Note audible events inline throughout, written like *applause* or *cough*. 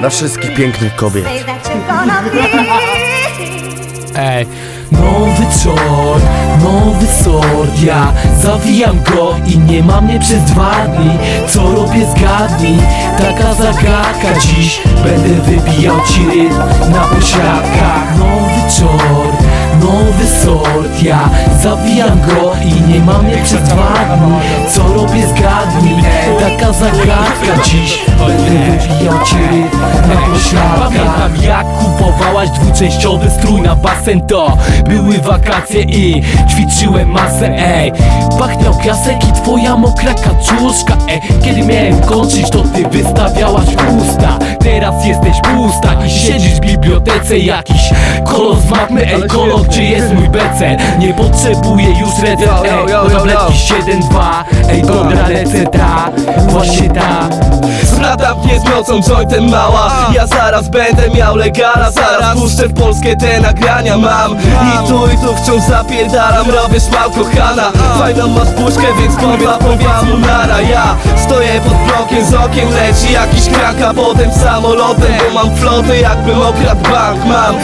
Dla wszystkich pięknych kobiet. *laughs* Ej, nowy czor, nowy sort. Ja zawijam go i nie ma mnie przez dwa dni. Co robię zgadnij, taka zagadka. Dziś będę wybijał ci rytm na pośladkach Nowy czor, nowy sort. Ja zawijam go i nie ma mnie przez dwa dni Co robię zgadnij, taka zagadka Dziś. Będę wybijał ci rytm na pośladkach Pamiętam jak kupowałaś dwuczęściowy strój na basen. To Były wakacje i ćwiczyłem masę, ej. Pachniał piasek i twoja mokra kaczuszka, ej. Kiedy miałem kończyć to ty wystawiałaś usta. Teraz jesteś pusta i siedzisz w bibliotece Jakiś. Kolor z mapy, ej kolor gdzie jest mój becel Nie potrzebuję już recept, ej do tabletki 7-2 Ej dobra recepta, właśnie ta. Strata mnie z nocą jointem mała. Ja zaraz będę miał legala Zaraz puszczę w Polskę te nagrania mam. I tu i tu wciąż zapierdalam Robię szmal kochana. Fajną masz puszkę więc kurwa powiedz mu nara Ja stoję pod blokiem z okien leci Jakiś kranka potem samolotem Bo mam flotę jakbym okradł bank. Mam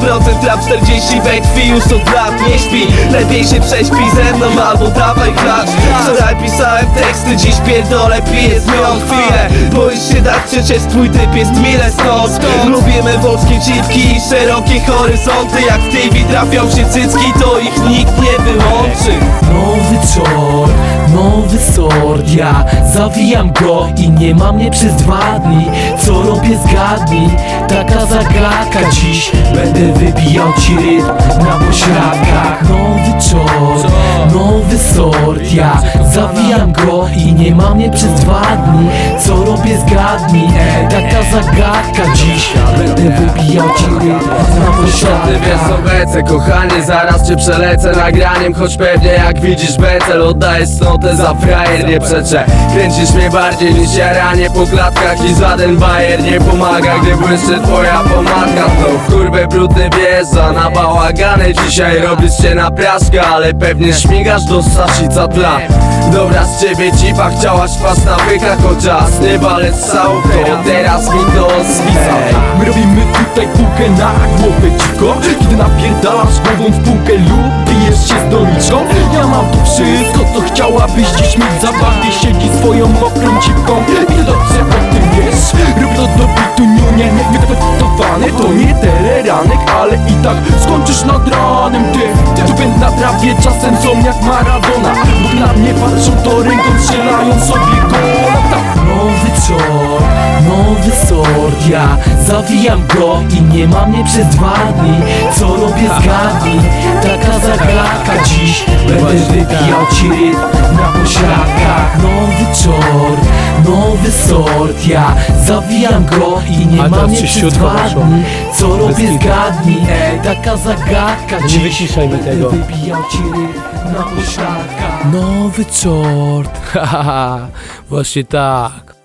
100% trap 40 we krwi już od lat nie śpi. Lepiej się prześpi ze mną albo dawaj klacz Wczoraj pisałem teksty, dziś pierdolę piję z nią chwilę. Boisz się dać przecież twój typ jest mile stąd. Lubimy wąskie cipki i szerokie horyzonty. Jak w TV trafią się cycki to ich nikt nie wyłączy. Nowy czor, nowy sort Ja zawijam go i nie ma mnie przez dwa dni. Co robię zgadnij, taka zagadka. Dziś będę wybijał ci rytm na pośladkach. Nowy czor, nowy sort Ja zawijam go i nie ma mnie przez dwa dni Robię zgadnij, taka zagadka Dziś będę wybijał ci rytm. Na Ty wiesz obecę, kochanie, zaraz cię przelecę nagraniem. Choć pewnie jak widzisz becel, oddajesz notę za frajer, nie przeczę. Kręcisz mnie bardziej niż jaranie po klatkach I żaden bajer nie pomaga, gdy błyszczy twoja pomadka To w kurwę brudny wjeżdża na bałagany Dzisiaj robisz się na piaszka, ale pewnie śmigasz do saszica tla. Dobra z ciebie cipa, chciałaś pas na wykach Chociaż nie walec całą, to teraz mi to zwisa. My robimy tutaj półkę na głowę dziwko Kiedy napierdalasz głową w półkę lub bijesz się z doniczką Ja mam to wszystko, co chciałabyś dziś mieć. Zabawnie siedzi swoją mokrą cipką. I to dobrze, bo ty wiesz Robię to do bitu niunie Wytapetowany to nie tereranek Ale i tak skończysz nad ranem. Ty Ty na trawie czasem są jak Maradona. Bo na mnie patrzą to ręką strzelają sobie gola Ja zawijam go i nie ma mnie przez dwa dni. Co robię zgadnij, taka zagadka. Dziś będę wybijał ci rytm na pośladkach. Nowy czor, nowy sort. Ja zawijam go i nie A ma teraz mnie przez dwa dni. Co robię zgadnij, taka zagadka. Nie Dziś wyciszaj mi będę tego. wybijał ci na pośladkach. Nowy czort, *laughs* haha, właśnie tak